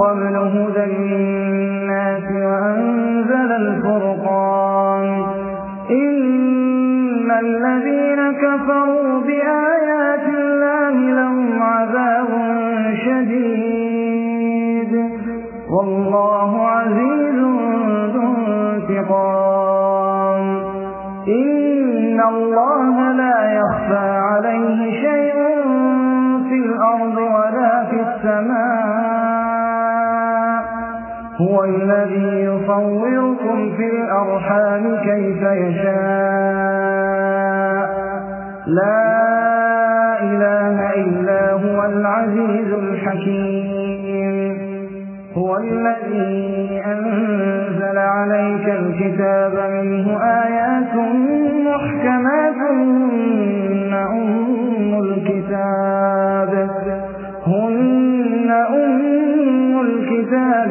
قبل هدى للناس وأنزل الفرقان. إن الذين كفروا هو الذي يصوركم في الأرحام كيف يشاء. لا إله إلا هو العزيز الحكيم. هو الذي أنزل عليك الكتاب منه آيات محكمات أم الكتاب. هن أم الكتاب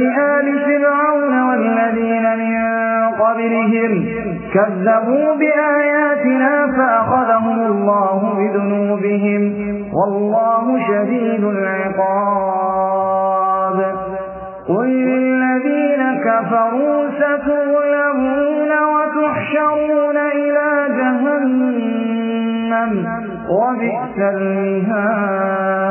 كدأب آل فرعون والذين من قبلهم كذبوا بآياتنا فأخذهم الله بذنوبهم والله شديد العقاب. قل للذين كفروا ستغلبون وتحشرون إلى جهنم وبئس المهاد.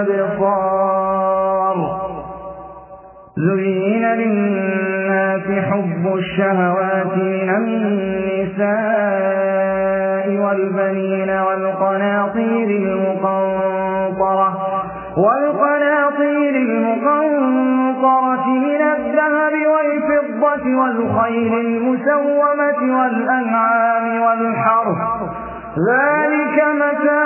الأبصار. زين للناس حب الشهوات من النساء والبنين والقناطير المقنطرة والقناطير المقنطرة من الذهب والفضة والخيل المسومة والأنعام والحرث. ذلك متاع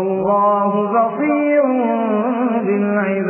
والله بصير بالعباد.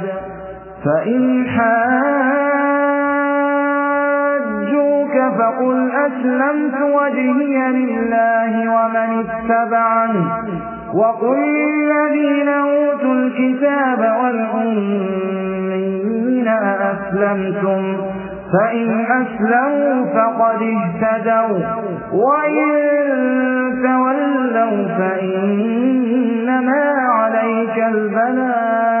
فإن حاجوك فقل أسلمت وجهي لله ومن اتبعني وقل للذين أوتوا الكتاب والأمين أأسلمتم فإن أسلموا فقد اهتدوا وإن تولوا فإنما عليك البلاغ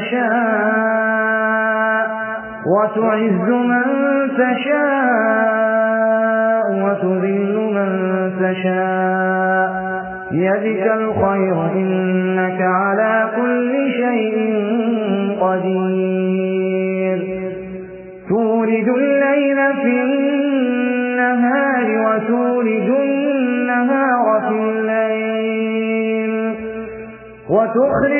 تشاء وتعز من تشاء وتذل من تشاء يدك الخير إنك على كل شيء قدير تولد الليل في النهار وتولد النهار في الليل وتخرج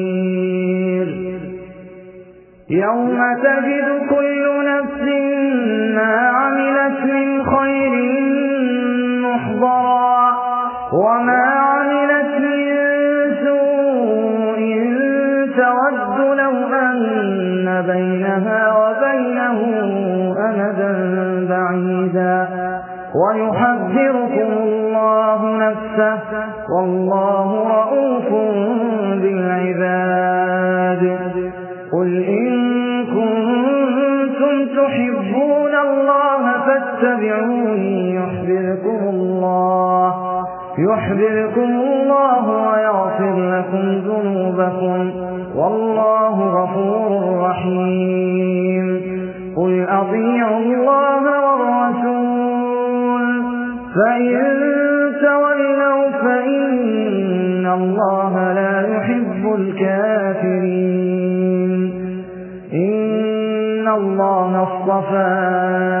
يوم تجد كل نفس ما عملت من خير محضرا وما عملت من سوء تود لو أن بينها وبينه أمدا بعيدا ويحذركم الله نفسه والله رؤوف بالعباد قل فاتبعوني يحبركم الله. يحبركم الله ويغفر لكم ذنوبكم. والله غفور رحيم. قل أطيعوا الله والرسول. فإن تولوا فإن الله لا يحب الكافرين. إن الله اصطفى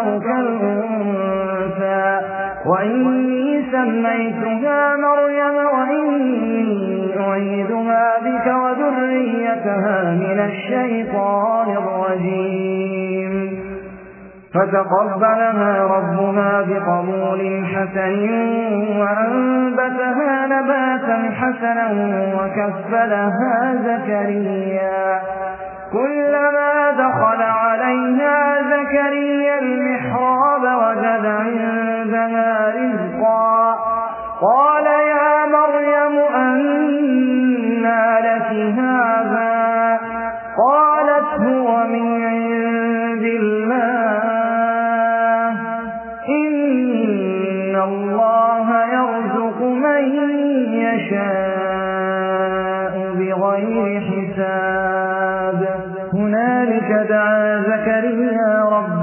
الذكر كالأنثى. وإني سميتها مريم وإني أعيدها بك وذريتها من الشيطان الرجيم. فتقبلها ربها بقبول حسن وأنبتها نباتا حسنا وكفلها زكريا. كلما دخل عليها زكريا المحراب وجد عندها رزقا. قال يا مريم أنى لك هذا؟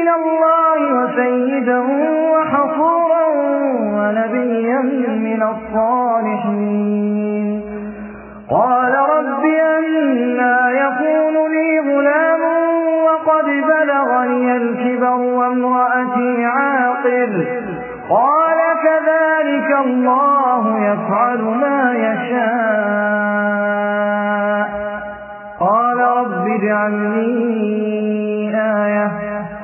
من الله وسيدا وحصورا ونبيا من الصالحين. قال رب أنا يكون لي غلام وقد بلغني الكبر وامرأتي عاقر. قال كذلك الله يفعل ما يشاء. قال رب اجعل لي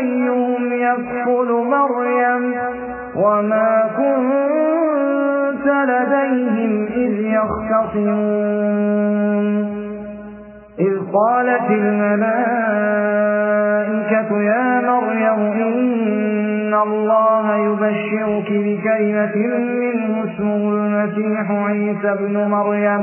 أنفسك يدخل مريم وما كنت لديهم إذ يختصمون. إذ قالت الملائكة يا مريم إن الله يبشرك بكلمة منه اسمه المسيح عيسى بن مريم.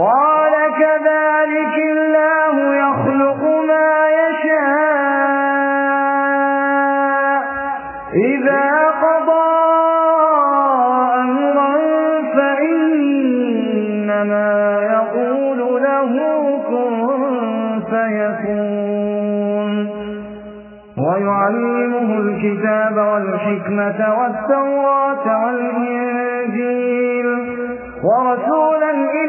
قال كذلك الله يخلق ما يشاء. إذا قضى أمرا فإنما يقول له كن فيكون. ويعلمه الكتاب والحكمة والتوراة والإنجيل.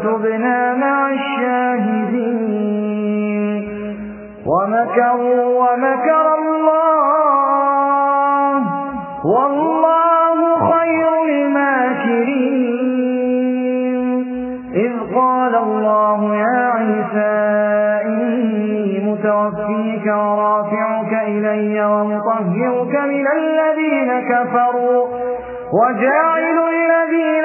فاكتبنا مع الشاهدين. ومكروا ومكر الله. والله خير الماكرين. إذ قال الله يا عيسى إني متوفيك ورافعك إلي ومطهرك من الذين كفروا. وجاعل الذين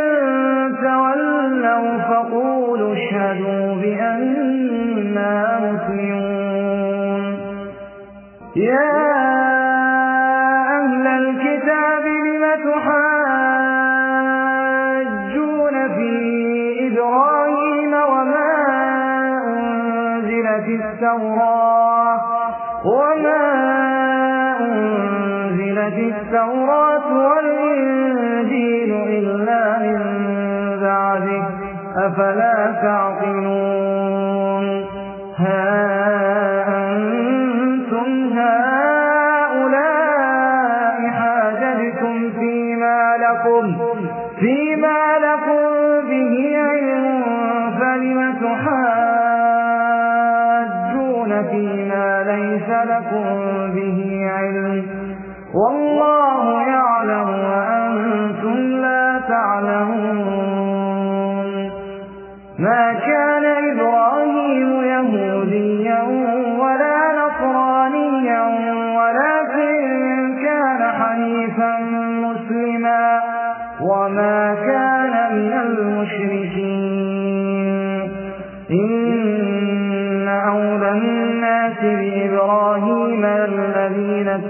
تولوا فقولوا اشهدوا بأننا مسلمون. يا أهل الكتاب لم تحاجون في إبراهيم وما أنزلت التوراة وما أنزلت التوراة أفلا تعقلون؟ ها أنتم هؤلاء حاججتم فيما لكم فيما لكم به علم فلم تحاجون فيما ليس لكم به علم؟ والله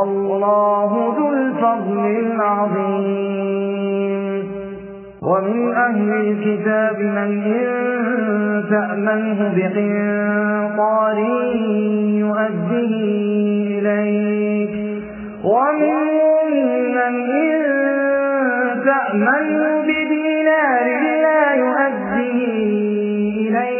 والله ذو الفضل العظيم. ومن أهل الكتاب من إن تأمنه بقنطار يؤديه إليك. ومنهم من إن تأمنه بدينار لا يؤديه إليك.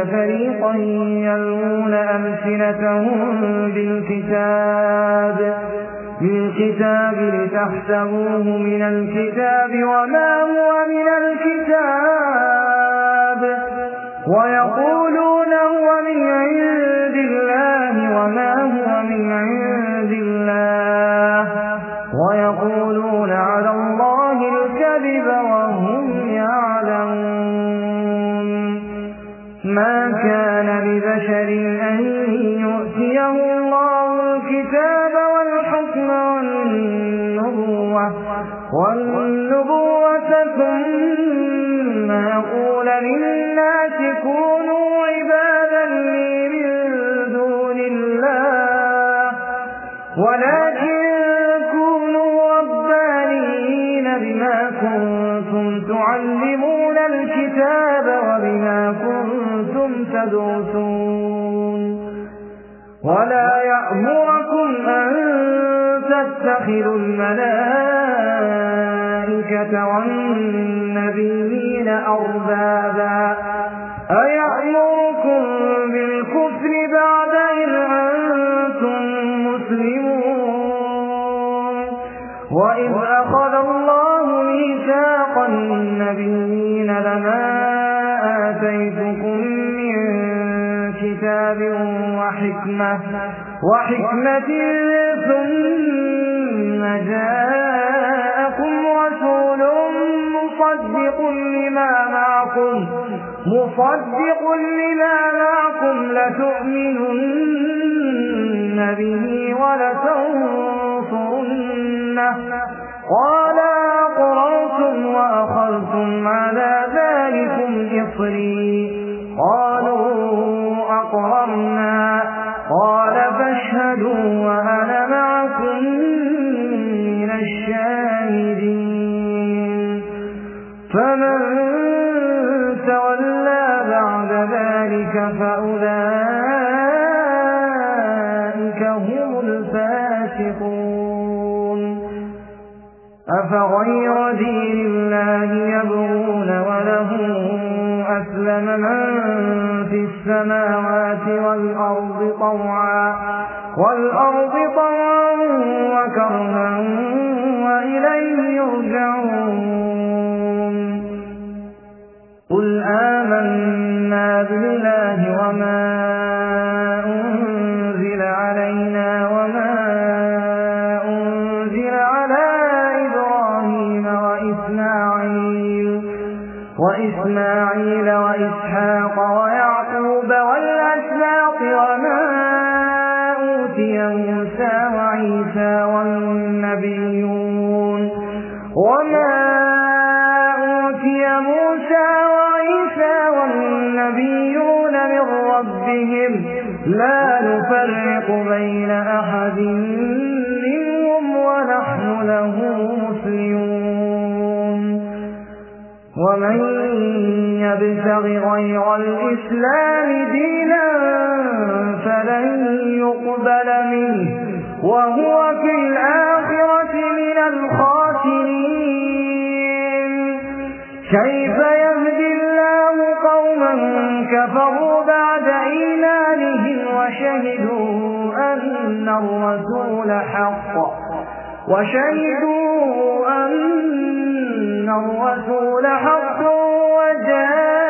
منهم لفريقا يلون ألسنتهم بالكتاب بالكتاب لتحسبوه من الكتاب وما هو من الكتاب. تدرسون ولا يأمركم أن تتخذوا الملائكة والنبيين أربابا. وحكمة وحكمة ثم جاءكم رسول مصدق لما معكم مصدق لما معكم لتؤمنن به ولتنصرنه. قال أقررتم وأخذتم على ذلكم إصري. قالوا أقررنا قال فاشهدوا وأنا معكم من الشاهدين. فمن تولى بعد ذلك فأولئك هم الفاسقون. أفغير دين طوعا يبتغ غير الإسلام دينا فلن يقبل منه. وهو في الآخرة من الخاسرين. كيف يهدي الله قوما كفروا بعد إيمانهم وشهدوا أن الرسول حق؟ وشهدوا أن الرسول حق وجاءهم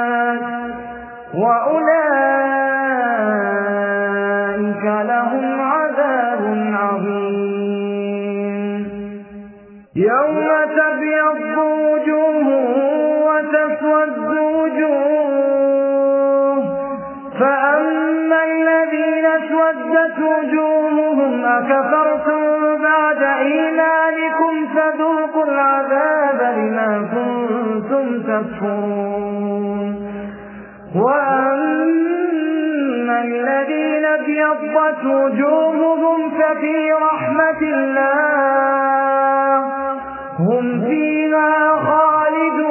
اسودت وجوههم أكفرتم بعد إيمانكم فذوقوا العذاب بما كنتم تكفرون وأما الذين ابيضت وجوههم ففي رحمة الله هم فيها خالدون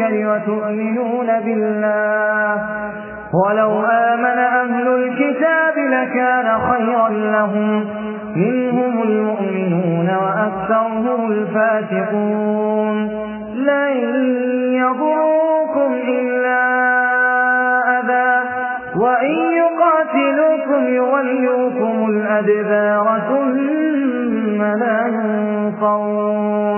وتؤمنون بالله. ولو آمن أهل الكتاب لكان خيرا لهم. منهم المؤمنون وأكثرهم الفاتقون لن يضروكم إلا أذى. وإن يقاتلوكم يولوكم الأدبار ثم لا ينصرون.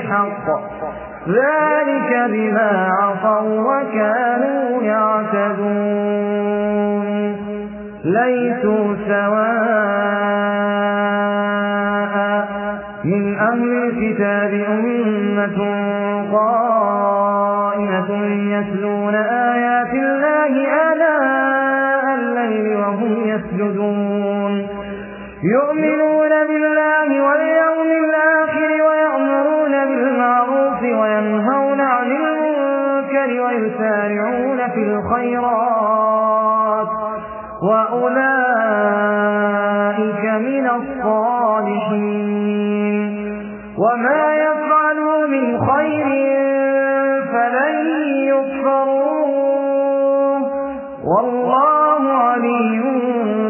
بغير حق ذلك بما عصوا وكانوا يعتدون. ليسوا سواء من أهل الكتاب أمة قائمة يتلون آيات الله آلاء الليل وهم يسجدون. المنكر ويسارعون في الخيرات وأولئك من الصالحين. وما يفعلوا من خير فلن يكفرون والله عليم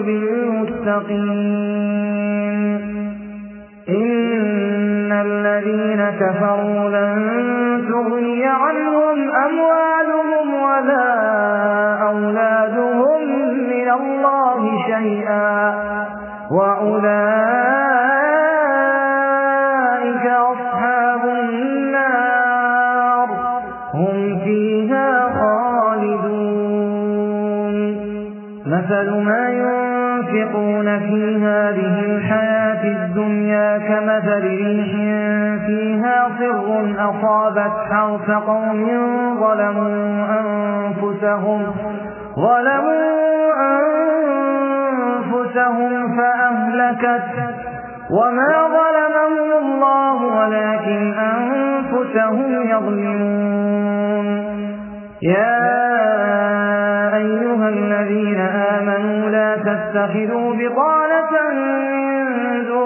بالمتقين. إن الذين كفروا لن كمثل ريح فيها صر أصابت حرث قوم ظلموا أنفسهم ظلموا أنفسهم فأهلكت وما ظلمهم الله ولكن أنفسهم يظلمون. يا أيها الذين آمنوا لا تتخذوا بطانة من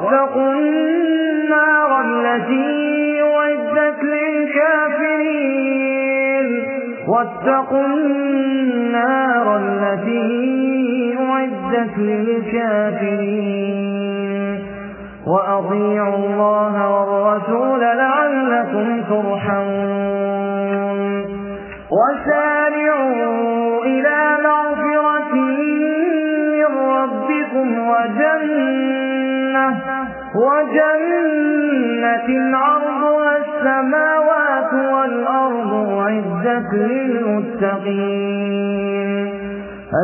واتقوا النار التي وعدت للكافرين واتقوا النار التي وعدت للكافرين وأطيعوا الله والرسول لعلكم ترحمون وسارعوا إلى مغفرة من ربكم وجنة وجنة عرضها السماوات والأرض عزة للمتقين.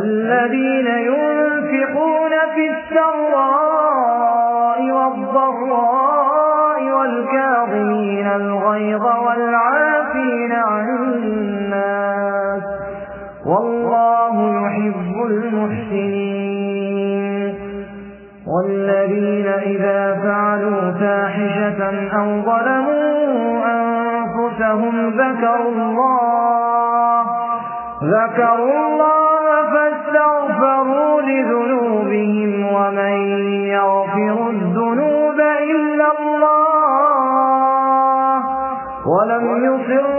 الذين ينفقون في السراء والضراء والكاظمين الغيظ أو ظلموا أنفسهم ذكروا الله ذكروا الله فاستغفروا لذنوبهم ومن يغفر الذنوب إلا الله ولم يصروا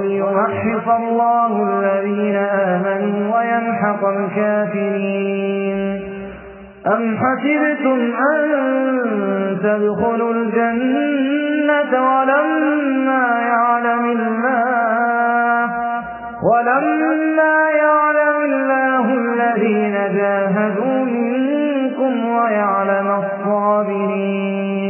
وليمحص الله الذين آمنوا ويمحق الكافرين. أم حسبتم أن تدخلوا الجنة ولما يعلم الله ولما يعلم الله الذين جاهدوا منكم ويعلم الصابرين؟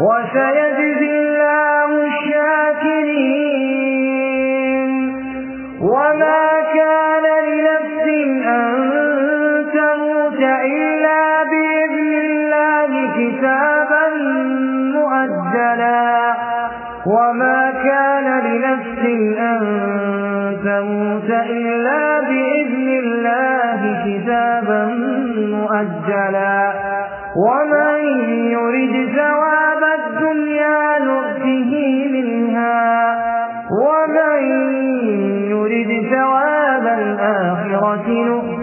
وسيجزي الله الشاكرين. وما كان لنفس أن تموت إلا بإذن الله كتابا مؤجلا. وما كان لنفس أن تموت إلا بإذن الله كتابا مؤجلا. ومن يرد ثواب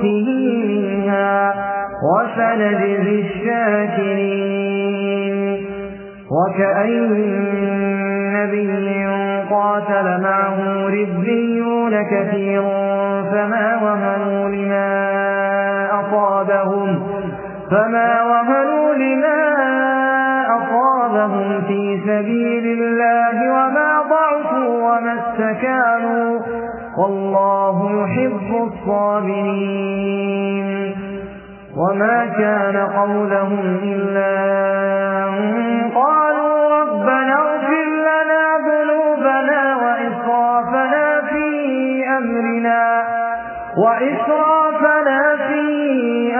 منها وسنجزي الشاكرين. وكأين نبي قاتل معه ربيون كثير فما وهنوا لما أصابهم فما وهنوا لما أصابهم في سبيل الله وما ضعفوا وما استكانوا. والله يحب الصابرين. وما كان قولهم إلا أن قالوا ربنا اغفر لنا ذنوبنا وإسرافنا في أمرنا وإسرافنا في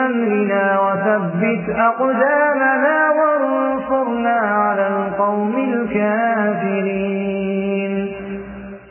أمرنا وثبت أقدامنا وانصرنا على القوم الكافرين.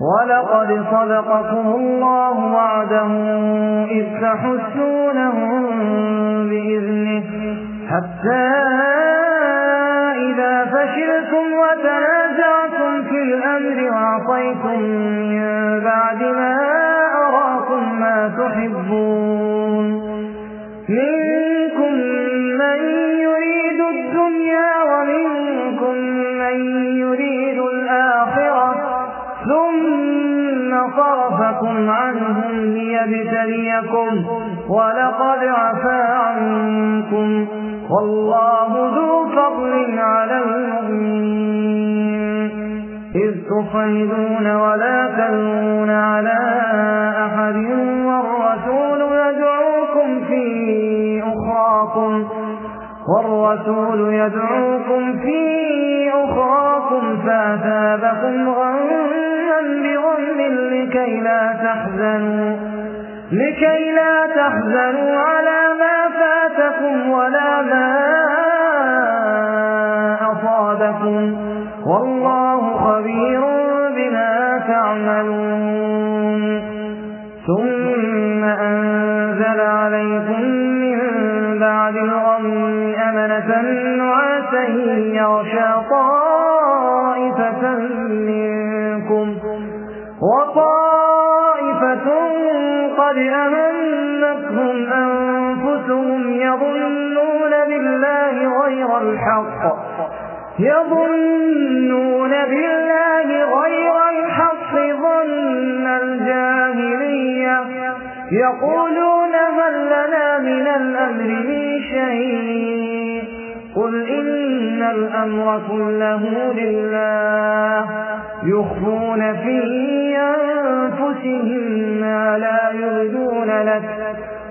ولقد صدقكم الله وعده إذ تحسونهم بإذنه حتى إذا فشلتم وتنازعتم في الأمر وعصيتم من بعد ما صرفكم عنهم ليبتليكم ولقد عفا عنكم والله ذو فضل على المؤمنين. إذ تصيدون ولا تلون على أحد والرسول يدعوكم في أخراكم والرسول يدعوكم في أخراكم فأثابكم بغم لكي لا تحزنوا لكي لا تحزنوا على ما فاتكم ولا ما أصابكم. والله خبير قد أمنتهم أنفسهم يظنون بالله غير الحق. يظنون بالله غير الحق ظن الجاهلية. يقولون هل لنا من الأمر من شيء؟ قل إن الأمر كله لله. يخفون في أنفسهم ما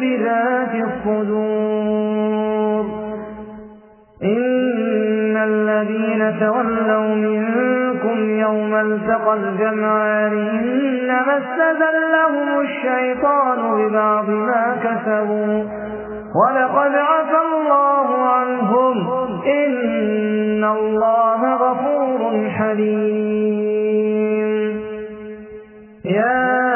بذات الصدور. إن الذين تولوا منكم يوم التقى الجمعان إنما استذلهم الشيطان ببعض ما كسبوا. ولقد عفى الله عنهم. إن الله غفور حليم. يا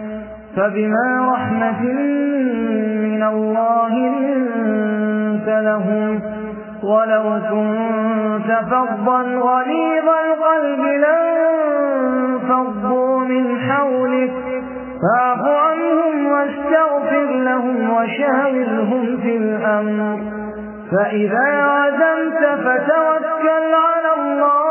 فبما رحمة من الله لنت لهم ولو كنت فظا غليظ القلب لانفضوا من حولك فاعف عنهم واستغفر لهم وشاورهم في الأمر فإذا عزمت فتوكل على الله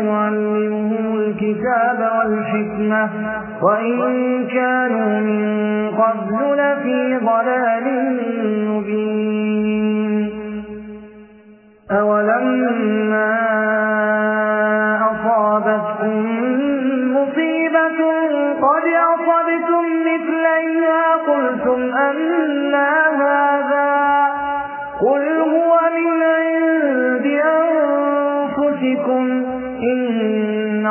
ويعلمهم الكتاب والحكمة وإن كانوا من قبل لفي ضلال مبين. أولما أصابتكم مصيبة قد أصبتم مثليها قلتم أنا هذا قل هو من عند أنفسكم.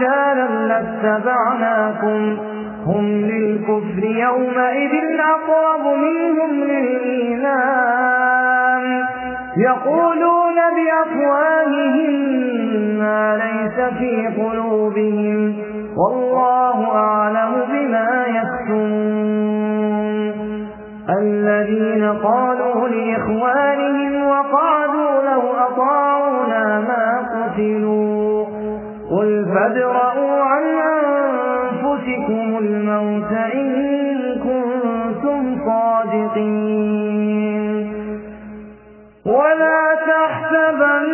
قتالا لاتبعناكم هم للكفر يومئذ أقرب منهم للإيمان يقولون بأفواههم ما ليس في قلوبهم والله أعلم بما يكتمون الذين قالوا لإخوانهم وقعدوا لو أطاعونا ما قتلوا قل فادرءوا عن أنفسكم الموت إن كنتم صادقين. ولا تحسبن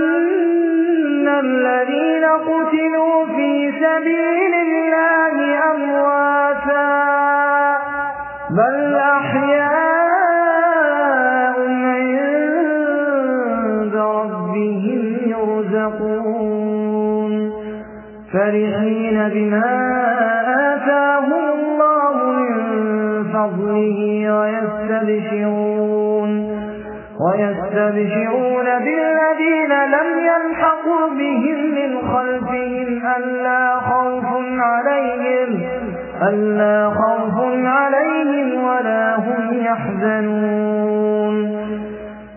الذين قتلوا في سبيل الله أمواتا. فرحين بما آتاهم الله من فضله ويستبشرون ويستبشرون بالذين لم يلحقوا بهم من خلفهم ألا خوف عليهم ألا خوف عليهم ولا هم يحزنون.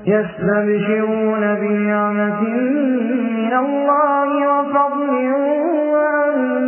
يستبشرون بنعمة من الله وفضل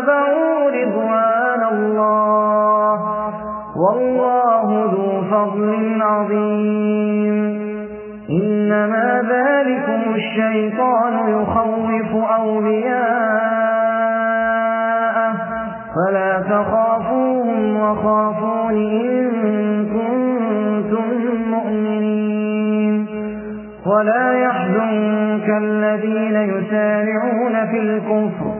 واتبعوا رضوان الله والله ذو فضل عظيم. إنما ذلكم الشيطان يخوف أولياءه. فلا تخافوهم وخافون إن كنتم مؤمنين. ولا يحزنك الذين يسارعون في الكفر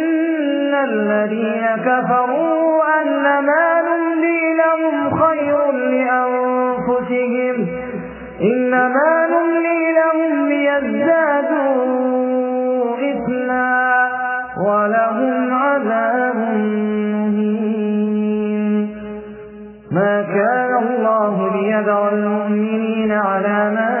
الذين كفروا أنما نملي لهم خير لأنفسهم إنما نملي لهم ليزدادوا إثما ولهم عذاب مهين. ما كان الله ليذر المؤمنين على ما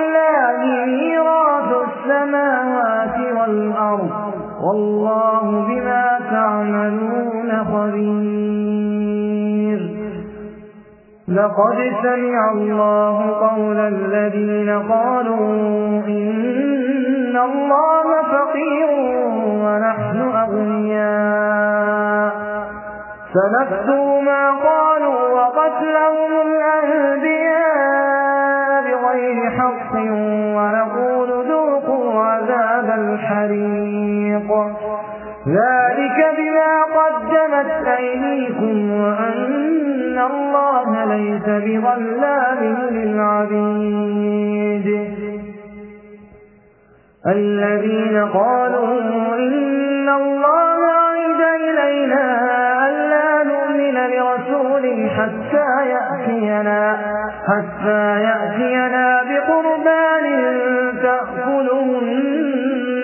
السماوات والأرض والله بما تعملون خبير. لقد سمع الله قول الذين قالوا إن الله فقير ونحن أغنياء. سنكتب ما قالوا وقتلهم الأنبياء بغير حق ونقول الحريق ذلك بما قدمت أيديكم وأن الله ليس بظلام للعبيد. الذين قالوا إن الله عيد إلينا ألا نؤمن لرسول حتى يأتينا حتى يأتينا بقربان تأكله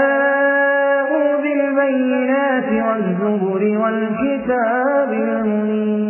جاءوا بالبينات والزبر والكتاب المنير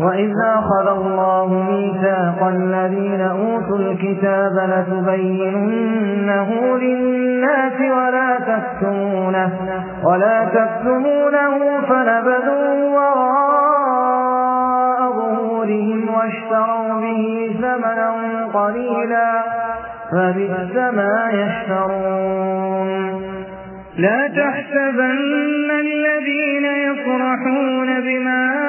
وإذ أخذ الله ميثاق الذين أوتوا الكتاب لتبيننه للناس ولا تكتمونه, ولا تكتمونه فنبذوا وراء ظهورهم واشتروا به ثمنا قليلا فبئس ما يشترون لا تحسبن الذين يفرحون بما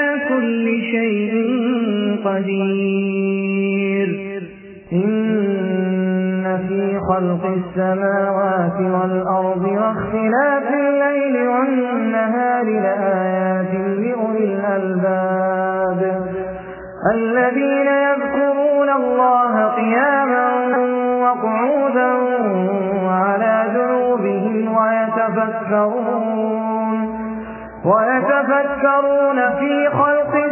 كل شيء قدير. إن في خلق السماوات والأرض واختلاف الليل والنهار لآيات لأولي الألباب. الذين يذكرون الله قياما وقعودا وعلى جنوبهم ويتفكرون ويتفكرون في خلق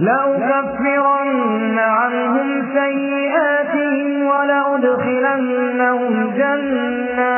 لأكفرن عنهم سيئاتهم ولأدخلنهم جنات